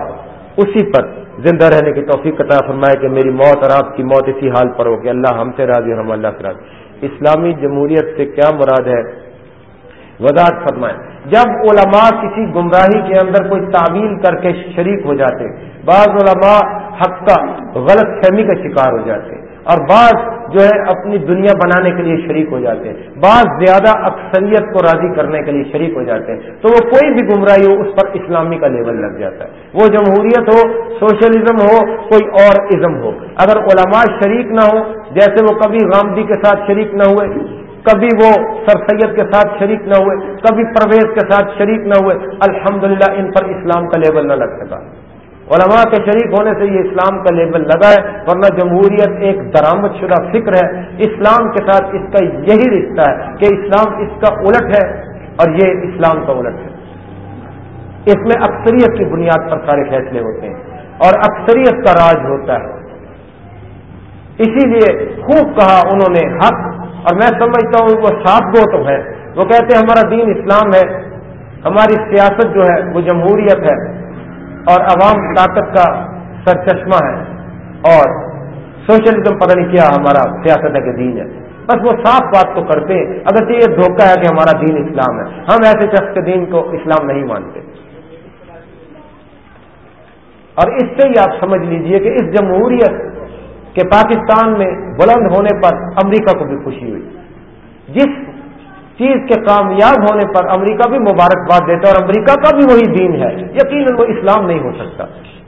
اسی پر زندہ رہنے کی توفیق عطا فرمائے کہ میری موت اور آپ کی موت اسی حال پر ہو کہ اللہ ہم سے راضی اور ہم اللہ سے راضی۔ اسلامی جمہوریت سے کیا مراد ہے؟ وضاحت فرمائیں جب علماء کسی گمراہی کے اندر کوئی تعویل کر کے شریک ہو جاتے، بعض علماء حق کا غلط فہمی کا شکار ہو جاتے۔ اور بعض جو ہے اپنی دنیا بنانے کے لیے شریک ہو جاتے ہیں۔ بعض زیادہ اکثریت کو راضی کرنے کے لیے شریک ہو جاتے ہیں۔ تو وہ کوئی بھی گمراہی ہو، اس پر اسلامی کا لیول لگ جاتا ہے۔ وہ جمہوریت ہو، سوشلزم ہو، کوئی اور ازم ہو۔ اگر علماء شریک نہ ہو جیسے وہ کبھی غامدی کے ساتھ شریک نہ ہوئے، کبھی وہ سر سید کے ساتھ شریک نہ ہوئے، کبھی پرویز کے ساتھ شریک نہ ہوئے، الحمدللہ ان پر اسلام کا لیول نہ لگ سکا۔ علماء کے شریک ہونے سے یہ اسلام کا لیبل لگا ہے، ورنہ جمہوریت ایک درامد شدہ فکر ہے۔ اسلام کے ساتھ اس کا یہی رشتہ ہے کہ اسلام اس کا الٹ ہے اور یہ اسلام کا الٹ ہے۔ اس میں اکثریت کی بنیاد پر سارے فیصلے ہوتے ہیں اور اکثریت کا راج ہوتا ہے۔ اسی لیے خوب کہا انہوں نے حق، اور میں سمجھتا ہوں وہ صاف گو تو ہے وہ کہتے ہیں ہمارا دین اسلام ہے، ہماری سیاست جو ہے وہ جمہوریت ہے۔ اور عوام طاقت کا سر چشمہ ہے اور سوشلزم پتہ نہیں کیا ہمارا سیاست ہے کہ دین ہے۔ بس وہ صاف بات تو کرتے ہیں۔ اگر یہ دھوکہ ہے کہ ہمارا دین اسلام ہے۔ ہم ایسے شخص کے دین کو اسلام نہیں مانتے۔ اور اس سے ہی آپ سمجھ لیجیے کہ اس جمہوریت کے پاکستان میں بلند ہونے پر امریکہ کو بھی خوشی ہوئی۔ جس چیز کے کامیاب ہونے پر امریکہ بھی مبارکباد دیتا ہے اور امریکہ کا بھی وہی دین ہے۔ یقیناً وہ اسلام نہیں ہو سکتا۔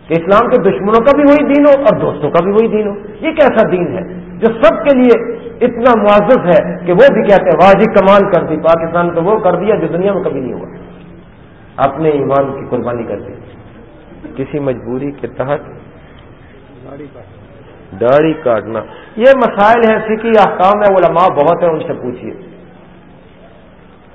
کہ اسلام کے دشمنوں کا بھی وہی دین ہو اور دوستوں کا بھی وہی دین ہو۔ یہ کیسا دین ہے جو سب کے لیے اتنا معزز ہے کہ وہ بھی کہتے ہیں، واضح کمال کر دی، پاکستان کو وہ کر دیا جو دنیا میں کبھی نہیں ہوا۔ اپنے ایمان کی قربانی کر دی۔ کسی مجبوری کے تحت داڑھی کاٹنا۔ یہ مسائل ہیں فکی احکام ہے علماء بہت ہیں، ان سے پوچھیے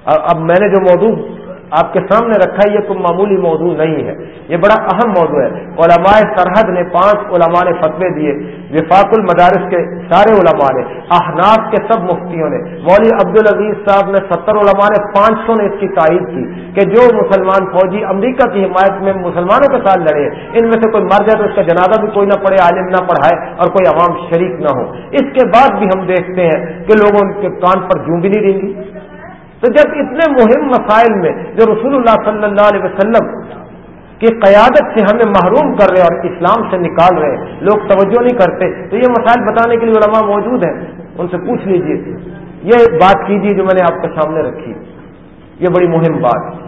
اب میں نے جو موضوع آپ کے سامنے رکھا ہے، یہ کوئی معمولی موضوع نہیں ہے۔ یہ بڑا اہم موضوع ہے۔ علماء سرحد نے پانچ علماء نے فتوے دیے۔ وفاق المدارس کے سارے علماء نے، احناف کے سب مفتیوں نے۔ مولوی عبد العزیز صاحب نے ستر علماء نے پانچ سو نے اس کی تائید کی کہ جو مسلمان فوجی امریکہ کی حمایت میں مسلمانوں کے ساتھ لڑے، ان میں سے کوئی مر جائے تو اس کا جنازہ بھی کوئی نہ پڑے عالم نہ پڑھائے اور کوئی عوام شریک نہ ہو۔ اس کے بعد بھی ہم دیکھتے ہیں کہ لوگوں کے کان پر جوں بھی نہیں دیں گی تو جب اتنے مہم مسائل میں جو رسول اللہ صلی اللہ علیہ وسلم کی قیادت سے ہمیں محروم کر رہے اور اسلام سے نکال رہے، لوگ توجہ نہیں کرتے، تو یہ مسائل بتانے کے لیے علماء موجود ہیں۔ ان سے پوچھ لیجیے۔ یہ بات کیجیے جو میں نے آپ کے سامنے رکھی۔ یہ بڑی مہم بات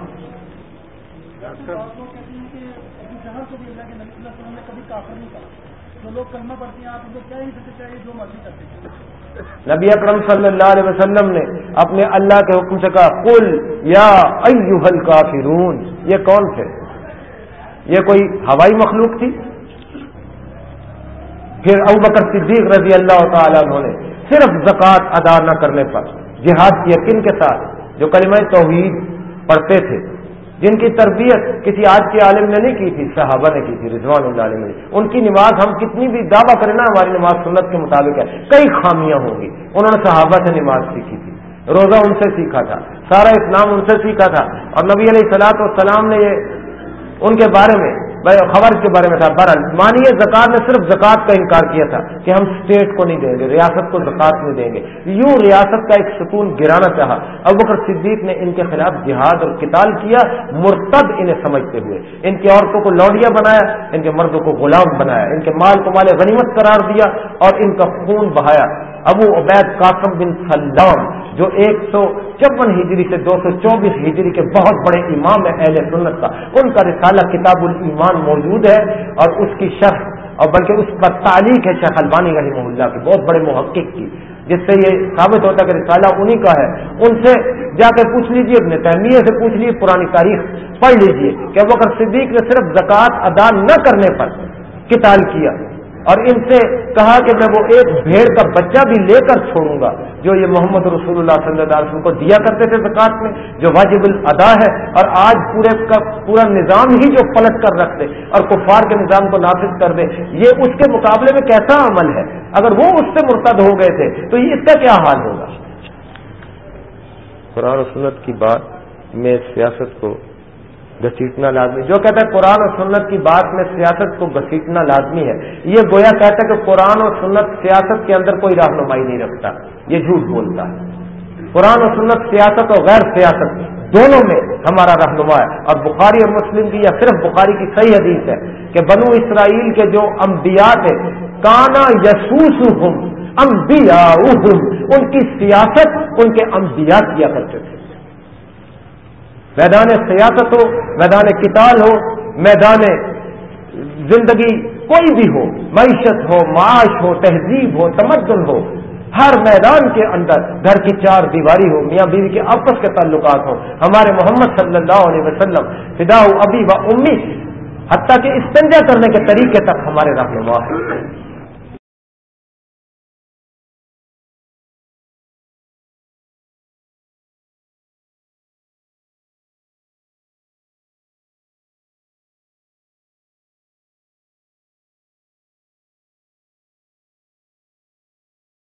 لوگ کلمہ پڑھتے ہیں آپ ان کو کیا ہی چاہیے جو مرضی کرتے ہیں نبی اکرم صلی اللہ علیہ وسلم نے اپنے اللہ کے حکم سے کہا کل یا ایوہل کافرون یہ کون تھے؟ یہ کوئی ہوائی مخلوق تھی؟ پھر ابو بکر صدیق رضی اللہ تعالیٰ نے صرف زکوٰۃ ادا نہ کرنے پر جہاد کی یقین کے ساتھ؟ جو کلمہ توحید پڑھتے تھے۔ جن کی تربیت کسی آج کے عالم نے نہیں کی تھی، صحابہ نے کی تھی، رضوان اللہ علیہ نے۔ ان کی نماز ہم کتنی بھی دعویٰ کریں نا، ہماری نماز سنت کے مطابق ہے۔ کئی خامیاں ہوں گی۔ انہوں نے صحابہ سے نماز سیکھی تھی۔ روزہ ان سے سیکھا تھا۔ سارا اسلام ان سے سیکھا تھا۔ اور نبی علیہ السلاط والسلام نے یہ ان کے بارے میں خبر کے بارے میں تھا، بہرحال مانیے زکات نے صرف زکات کا انکار کیا تھا کہ ہم اسٹیٹ کو نہیں دیں گے، ریاست کو زکات نہیں دیں گے۔ یوں ریاست کا ایک سکون گرانا چاہا۔ اب بکر صدیق نے ان کے خلاف جہاد اور قتال کیا، مرتد انہیں سمجھتے ہوئے۔ ان کی عورتوں کو لوڈیا بنایا، ان کے مردوں کو غلام بنایا، ان کے مال کو مال غنیمت قرار دیا اور ان کا خون بہایا۔ ابو عبید قاسم بن سلام جو ایک سو چون ہجری سے دو سو چوبیس ہجری کے بہت بڑے امام ہیں اہل سنت کا، ان کا رسالہ کتاب الایمان موجود ہے اور اس کی شرح، اور بلکہ اس پر تعلیق ہے شیخ البانی رحمہ اللہ کی، بہت بڑے محقق کی، جس سے یہ ثابت ہوتا ہے کہ رسالہ انہی کا ہے۔ ان سے جا کے پوچھ لیجیے اپنے تہمیے سے پوچھ لیجیے پرانی تاریخ پڑھ لیجیے کہ وہ صدیق نے صرف زکوٰۃ ادا نہ کرنے پر کتاب کیا اور ان سے کہا کہ میں وہ ایک بھیڑ کا بچہ بھی لے کر چھوڑوں گا۔ جو یہ محمد رسول اللہ صلی اللہ علیہ وسلم کو دیا کرتے تھے زکوٰۃ میں، جو واجب الادا ہے، اور آج پورے کا پورا نظام ہی جو پلٹ کر رکھ دے اور کفار کے نظام کو نافذ کر دے، یہ اس کے مقابلے میں کیسا عمل ہے؟ اگر وہ اس سے مرتد ہو گئے تھے، تو اس کا کیا حال ہوگا؟ قرآن و سنت کی بات میں سیاست کو گھسیٹنا لازمی۔ جو کہتا ہے قرآن و سنت کی بات میں سیاست کو گھسیٹنا لازمی ہے، یہ گویا کہتا ہے کہ قرآن و سنت سیاست کے اندر کوئی رہنمائی نہیں رکھتا، یہ جھوٹ بولتا ہے۔ قرآن و سنت سیاست اور غیر سیاست دونوں میں ہمارا رہنما ہے۔ اور بخاری اور مسلم کی یا صرف بخاری کی صحیح حدیث ہے کہ بنو اسرائیل کے جو انبیاء تھے، کانا یسوس ہوں ان کی سیاست ان کے انبیاء کیا کرتے تھے۔ میدان سیاست ہو، میدان کتاب ہو، میدان زندگی کوئی بھی ہو، معیشت ہو، معاش ہو، تہذیب ہو، تمدن ہو، ہر میدان کے اندر گھر کی چار دیواری ہو، میاں بیوی کے آپس کے تعلقات ہوں، ہمارے محمد صلی اللہ علیہ وسلم فدا ابی و امی، حتیٰ کہ استنجا کرنے کے طریقے تک ہمارے رہنما ہے